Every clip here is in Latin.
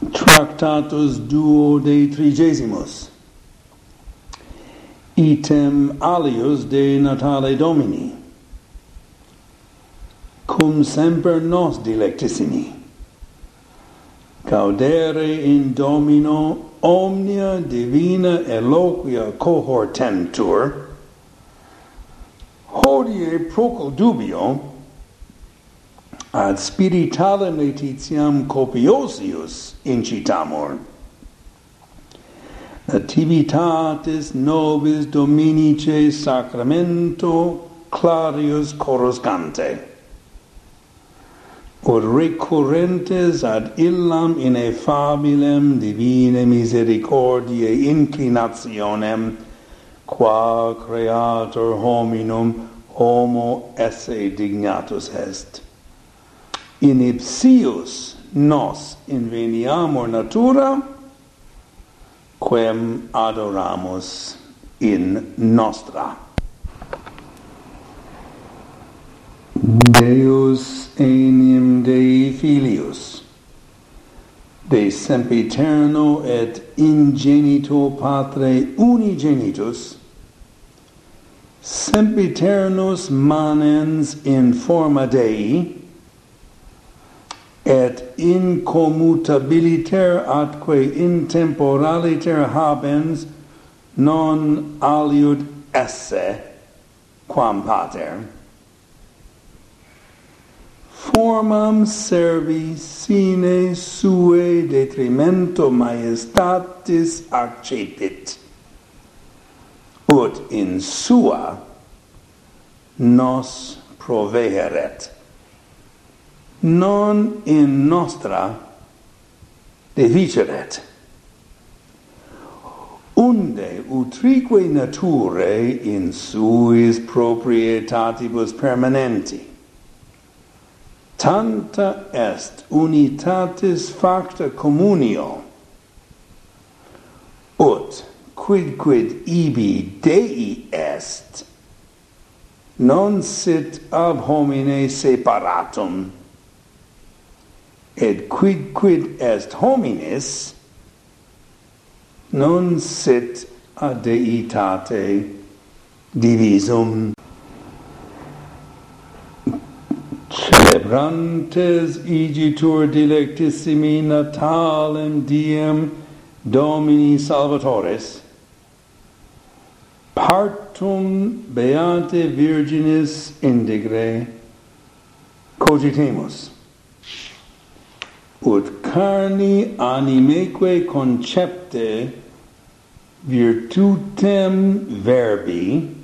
Tractatus duo de trigesimus. Item alius de natale Domini. Cum semper nos dilectissimi. Caudere in Domino omnia divina eloquia cohortentur. Hodie procul dubio ad spirituale laetitiam copiosius incitamur. Nativitatis nobis Dominice sacramento clarius coruscante. Ut recurrentes ad illam ineffabilem divine misericordiae inclinationem, qua creator hominum homo esse dignatus est in ipsius nos inveniamur natura quem adoramus in nostra. Deus enim Dei Filius de sempiterno et ingenito patre unigenitus sempiternus manens in forma Dei et incommutabiliter atque intemporaliter habens non aliud esse quam pater. Formam servi sine sue detrimento maiestatis accepit ut in sua nos proveheret non in nostra deficeret. Unde utrique nature in suis proprietatibus permanenti, tanta est unitatis facta communio, ut quid quid ibi Dei est, non sit ab homine separatum, et quid quid est homines non sit ad deitate divisum. Celebrantes igitur dilectissimi natalem diem Domini Salvatoris partum beate virginis indigre cogitemus ut carni animeque concepte virtutem verbi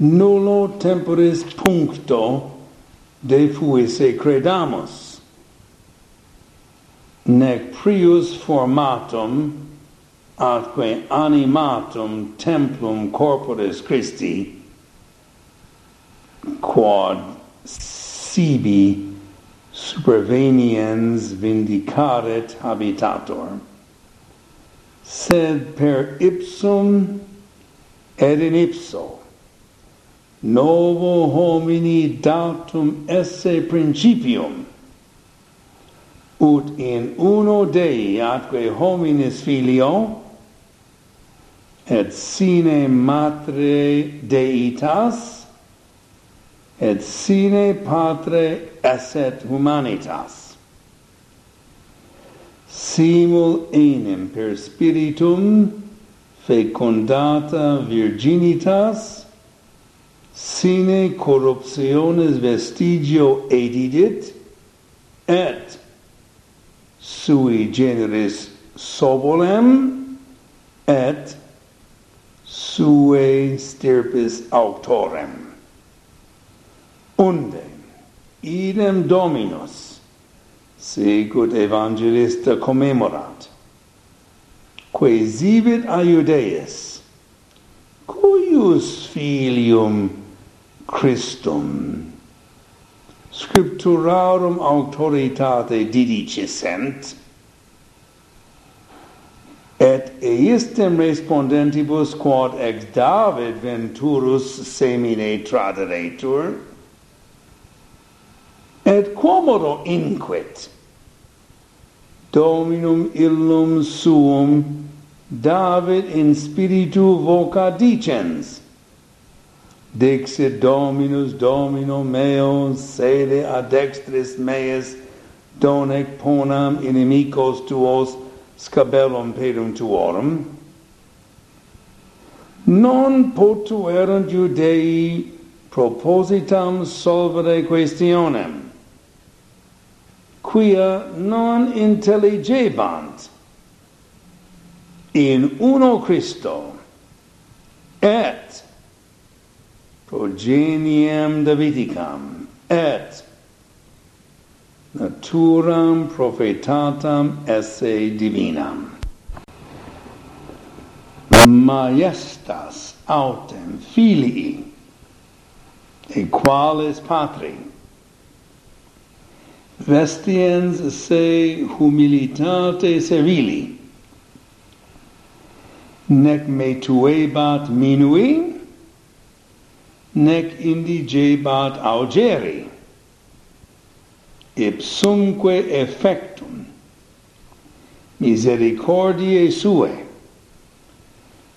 nullo temporis puncto de fuisse credamus. Nec prius formatum atque animatum templum corporis Christi quod sibi superveniens vindicaret habitator. Sed per ipsum et in ipso novo homini datum esse principium. Ut in uno Dei atque hominis filio et sine matre deitas et sine patre esset humanitas. Simul enim per spiritum fecundata virginitas sine corruptiones vestigio edidit et sui generis sobolem et sue stirpis autorem unde? Idem dominus sicut evangelista commemorat. Quae sivit a Iudeis cuius filium Christum. Scripturarum autoritate didicissent et eistem respondentibus quod ex David venturus semine traderetur et quomodo inquit dominum illum suum david in spiritu voca dicens. Dixit dominus domino meo sede ad dextris meis donec ponam inimicos tuos scabellum pedum tuorum. Non potuerunt judei propositam solvere questionem quia non intelligebant in uno Christo et progeniem Davidicam et naturam prophetatam esse divinam. Majestas autem filii e qualis patri vestiens se humilitate servili nec me tuebat minui nec indigebat augeri. Ipsumque effectum misericordiae suae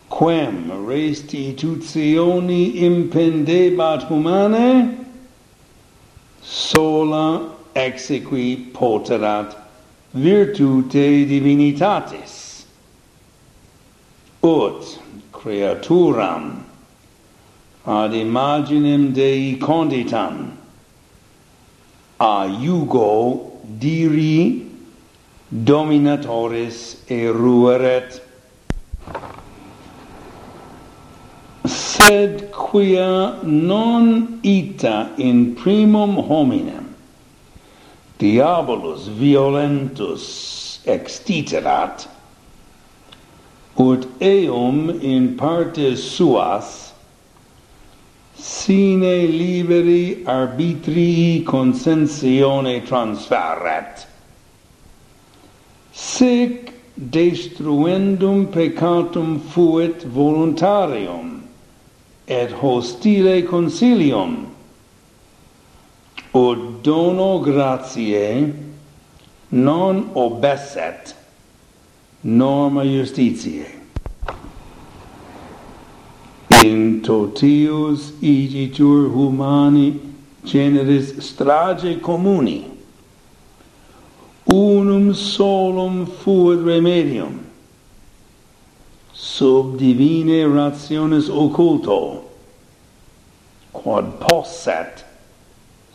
quem restitutioni impendebat humanae sola exequi poterat virtute divinitatis. Ut creaturam ad imaginem Dei conditam a iugo diri dominatoris erueret. Sed quia non ita in primum hominem diabolus violentus extiterat, ut eum in partes suas sine liberi arbitrii consensione transferret. Sic destruendum peccatum fuit voluntarium, et hostile consilium, ordono gratiae non obeset norma justitiae in totius igitur humani generis strage communi unum solum fuit remedium. Sub divine rationes occulto. Quod posset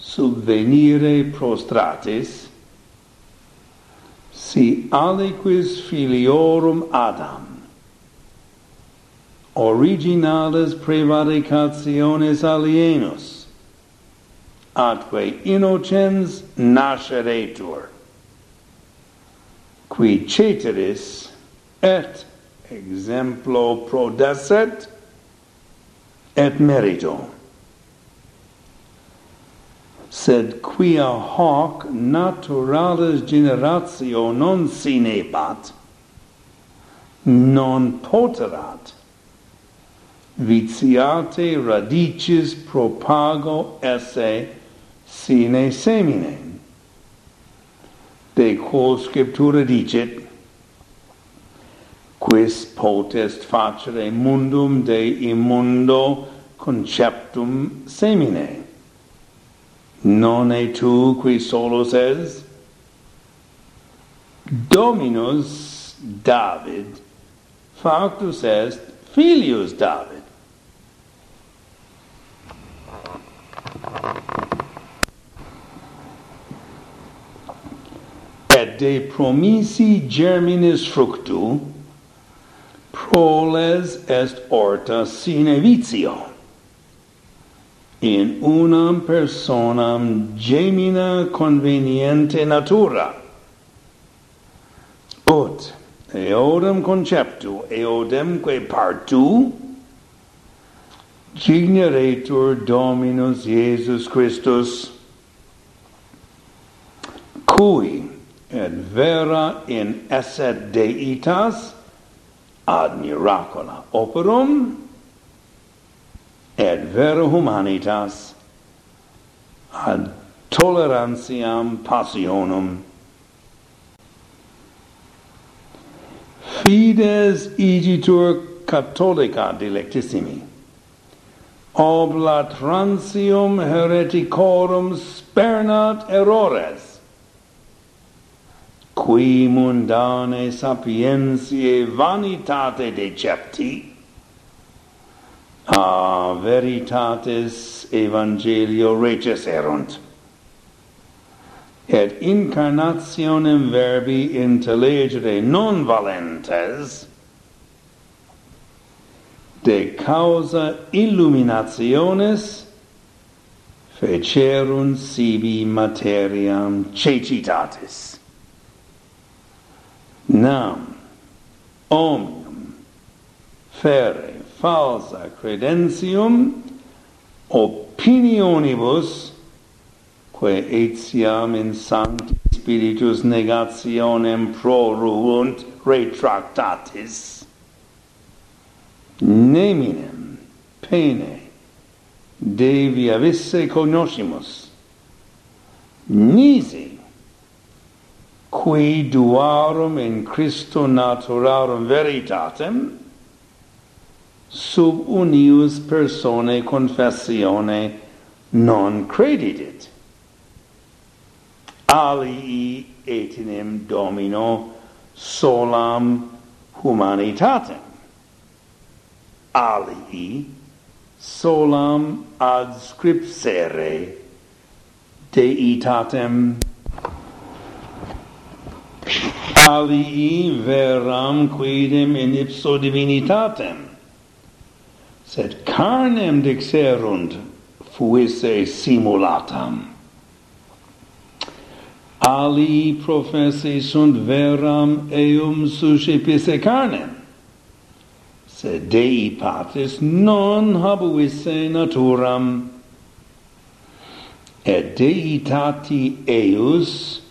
subvenire prostratis si aliquis filiorum Adam, originales prevaricationes alienus, atque innocens nasceretur, qui ceteris et exemplo prodesset et merito sed quia hoc naturalis generatio non sinebat, non poterat, vitiate radices propago esse sine semine. De quo scriptura dicit quis potest facere mundum de immundo conceptum semine Non e tu qui solus es? Dominus David factus est filius David. Et de promisi germinis fructu proles est orta sine vitio in unam personam gemina conveniente natura. Ut eodem conceptu eodemque partu cigneretur Dominus Iesus Christus cui et vera in esse deitas ad miracula operum et vero humanitas ad tolerantiam passionum. Fides igitur catholica dilectissimi oblatrantium hereticorum spernat errores qui mundane sapientiae vanitate decepti a veritatis evangelio reges erunt. Et incarnationem verbi intelligere non valentes de causa illuminationes fecerunt sibi materiam cecitatis. Nam omnium ferre falsa credentium opinionibus quae etiam in sancti spiritus negationem proruunt retractatis. Neminem pene devi avesse cognoscimus. Nisi qui duarum in Christo naturarum veritatem sub unius personae confessione non credidit alii etinem domino solam humanitatem. Alii solam adscripsere deitatem. Alii veram quidem in ipso divinitatem sed carnem dixerunt fuisse simulatam. Ali professi sunt veram eum suscipisse carnem, sed Dei patis non habuisse naturam, et Deitati eius,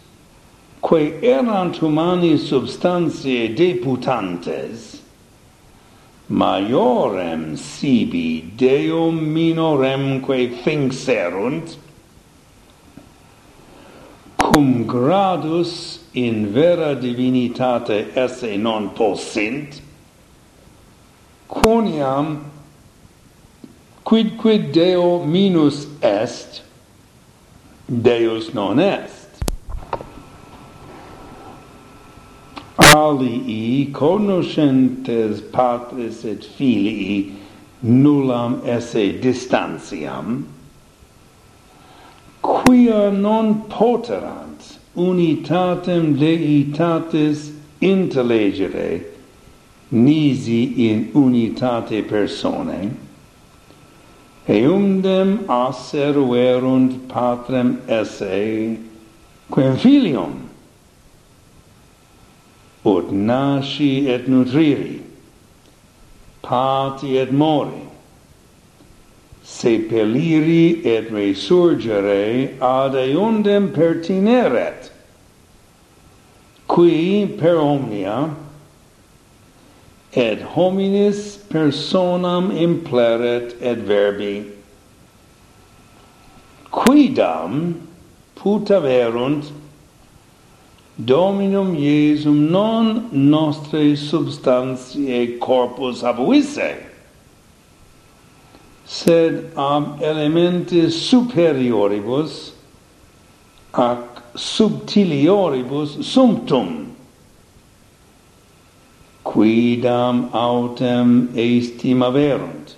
quae erant humani substantiae deputantes, maiorem sibi deum minoremque finxerunt, cum gradus in vera divinitate esse non possint, quoniam quid Deo minus est, Deus non est. alii conoscentes patris et filii nullam esse distantiam quia non poterant unitatem deitatis intellegere nisi in unitate personae eundem asseruerunt patrem esse quem filium ut nasci et nutriri, pati et mori, sepeliri et resurgere ad eundem pertineret, qui per omnia et hominis personam impleret et verbi, quidam putaverunt Dominum Iesum non nostre substantiae corpus abuisse, sed ab elementis superioribus ac subtilioribus sumptum, quidam autem estim averunt,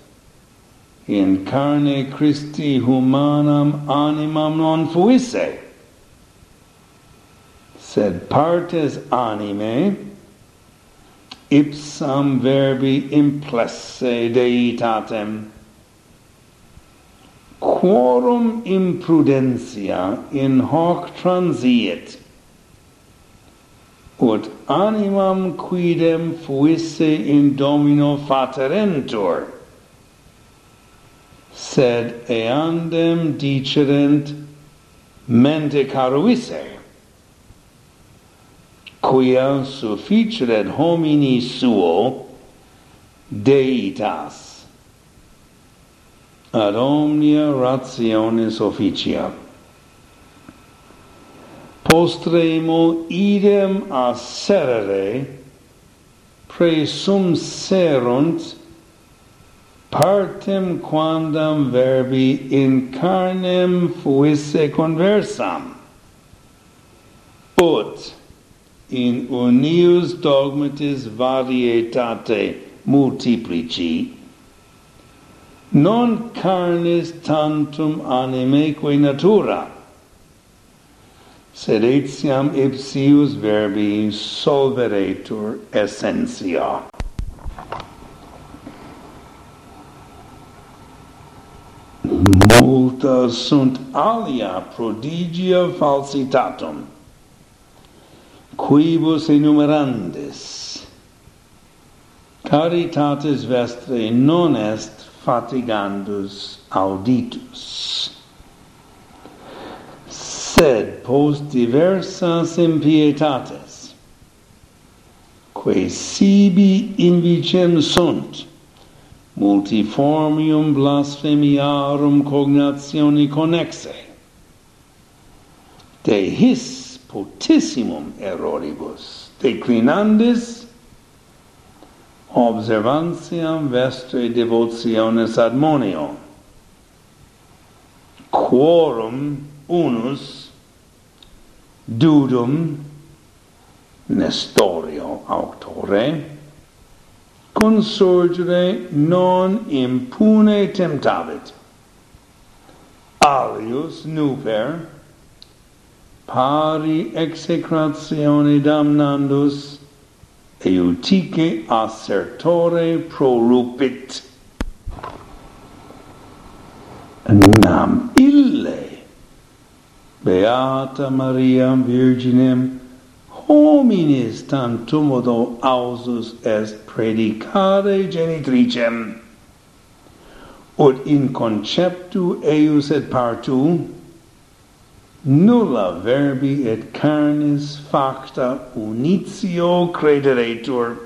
in carne Christi humanam animam non fuisse, sed partes anime ipsam verbi implesse deitatem. Quorum imprudentia in hoc transiet. Ut animam quidem fuisse in domino faterentur. Sed eandem dicerent mente caruisse quia sufficeret homini suo deitas. Ad omnia rationis officia. Postremo idem asserere presumserunt partem quandam verbi in carnem fuisse conversam. Ut in unius dogmatis varietate multiplici non carnis tantum animeque natura sed etiam ipsius verbi solveretur essentia. Multa sunt alia prodigia falsitatum quibus enumerandis. Caritatis vestre non est fatigandus auditus. Sed post diversas impietates quae sibi invicem sunt multiformium blasphemiarum cognationi connexe de his potissimum erroribus. Declinandis observantiam vestre devotiones admonio quorum unus dudum nestorio autore consurgere non impune temptavit alius nuper pari execratione damnandus eutique assertore prorupit. Nam ille beata mariam virginem homines tantumodo ausus est predicare genitricem. Ut in conceptu eius et partu nulla verbi et carnis facta unitio crederetur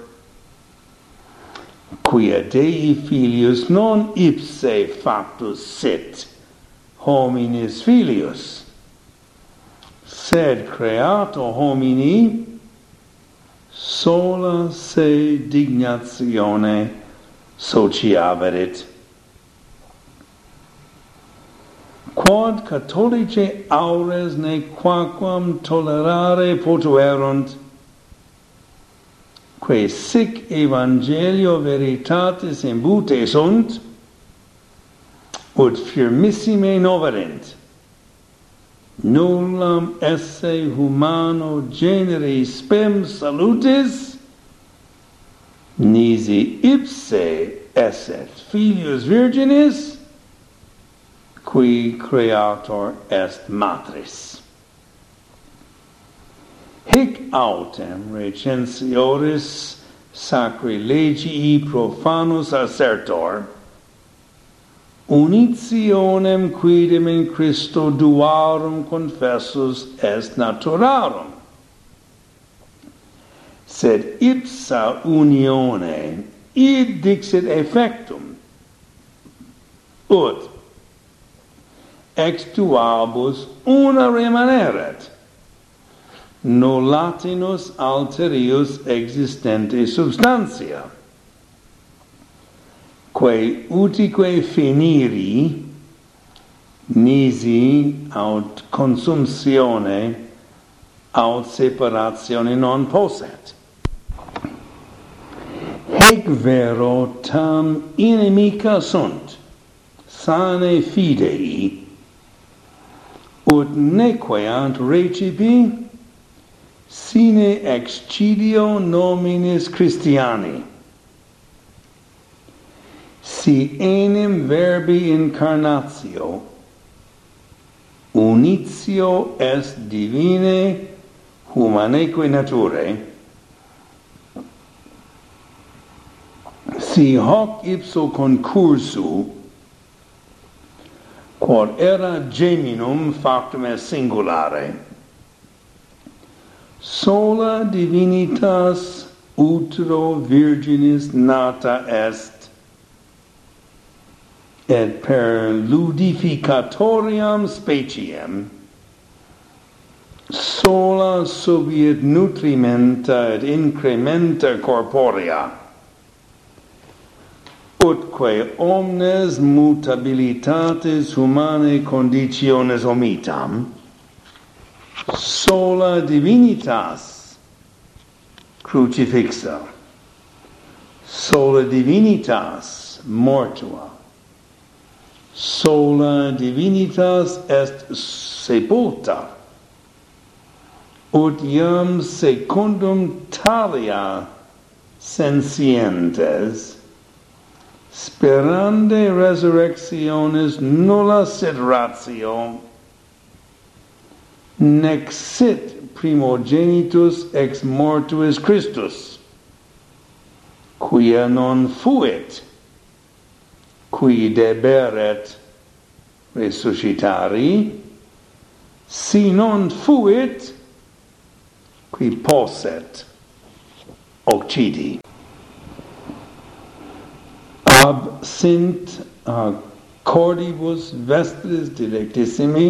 quia Dei filius non ipse factus sit hominis filius. Sed creato homini sola se dignatione sociaverit. quod catholice aures ne quaquam tolerare potuerunt, quae sic evangelio veritatis imbute sunt, ut firmissime noverent, Nullam esse humano genere spem salutis, nisi ipse esset filius virginis, qui creator est matris. Hic autem recensioris sacri legii profanus assertor, unitionem quidem in Christo duarum confessus est naturarum, sed ipsa unione id dixit effectum, ut ex tuabus una remaneret. No latinus alterius existente substantia. Quae utique finiri nisi aut consumtione aut separatione non posset. Hec vero tam inimica sunt sane fidei ut neque ant recipi sine excidio nominis Christiani. Si enim verbi incarnatio unitio est divine humaneque naturae, si hoc ipso concursu quod era geminum factum est singulare. Sola divinitas utero virginis nata est et per ludificatoriam speciem sola subiet nutrimenta et incrementa corporea utque omnes mutabilitates humanae conditiones omitam. Sola divinitas crucifixa. Sola divinitas mortua. Sola divinitas est sepulta. Ut iam secundum talia sensientes sperande resurrectionis nulla sit ratio. Nec sit primogenitus ex mortuis Christus quia non fuit qui deberet resuscitari si non fuit qui posset occidi ab sint uh, cordibus vestris directissimi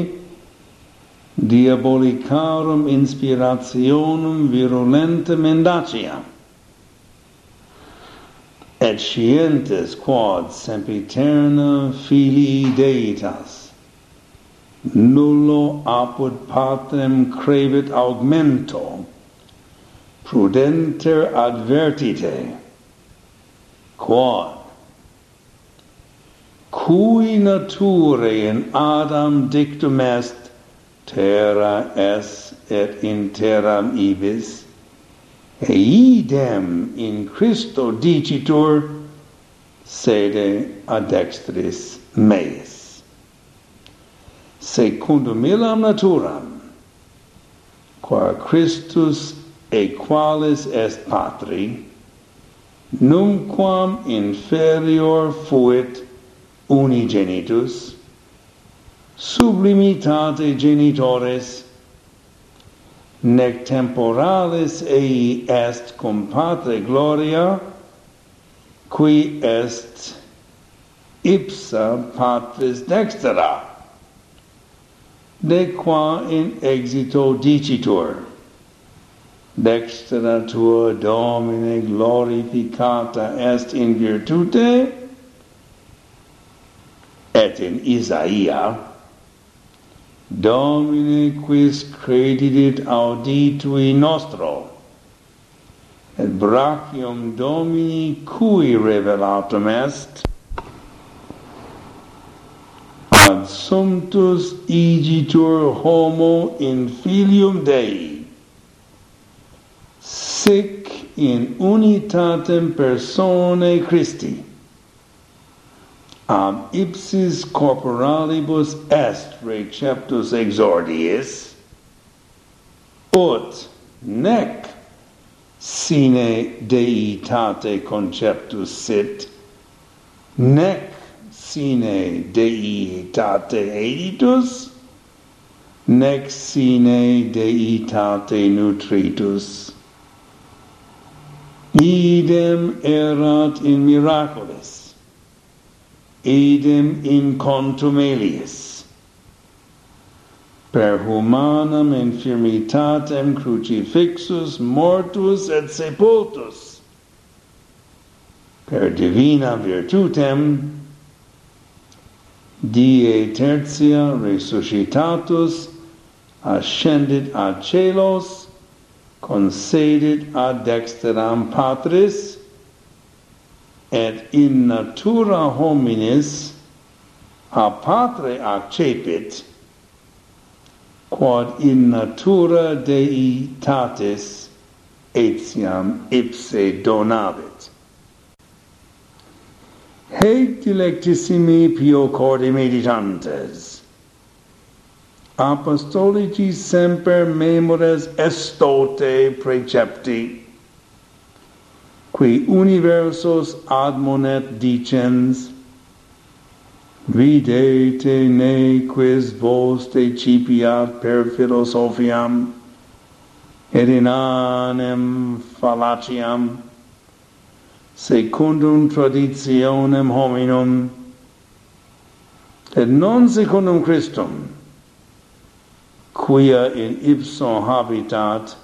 diabolicarum inspirationum virulente mendacia et scientes quod sempiterna filii deitas. Nullo apud patrem crevit augmento prudenter advertite quod cui nature in Adam dictum est, terra es et in terram ibis, e idem in Christo dicitur, sede ad dextris meis. Secundum illam naturam, qua Christus equalis est patri, numquam inferior fuit unigenitus sublimitate genitores nec temporalis ei est compate gloria qui est ipsa patris dextera de qua in exito dicitur. Dextera tua domine glorificata est in virtute et in Isaia, Domine quis credidit auditui nostro, et brachium Domini cui revelatum est, ad sumptus igitur homo in filium Dei, sic in unitatem personae Christi um, ipsis corporalibus est receptus exordiis, ut nec sine deitate conceptus sit, nec sine deitate editus, nec sine deitate nutritus. Idem erat in miraculis, idem in contumeliis per humanam infirmitatem crucifixus mortus et sepultus. Per divina virtutem die tertia resuscitatus ascendit ad celos concedit ad dexteram patris et in natura hominis a patre accepit quod in natura deitatis etiam ipse donavit. Hec dilectissimi pio corde meditantes apostolici semper memores estote precepti qui universos admonet dicens, videte ne quis vos decipiat per philosophiam, et in anem fallaciam, secundum traditionem hominum, et non secundum Christum, quia in ipso habitat,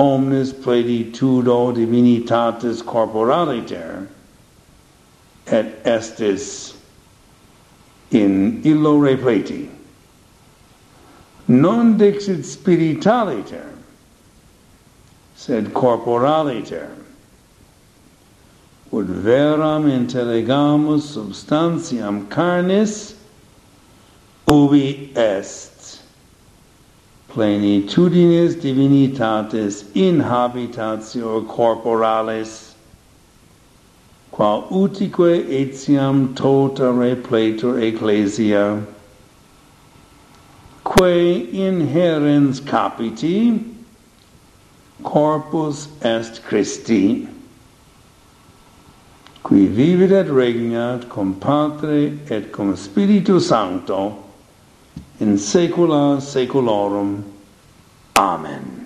omnis plenitudo divinitatis corporaliter et estis in illo repleti. Non dixit spiritualiter sed corporaliter ut veram intellegamus substantiam carnis ubi est plenitudinis divinitatis in habitatio corporalis qual utique etiam tota repletur ecclesia quae inherens capiti corpus est Christi qui vivit et regnat cum Patre et cum Spiritu Sancto in saecula saeculorum. Amen.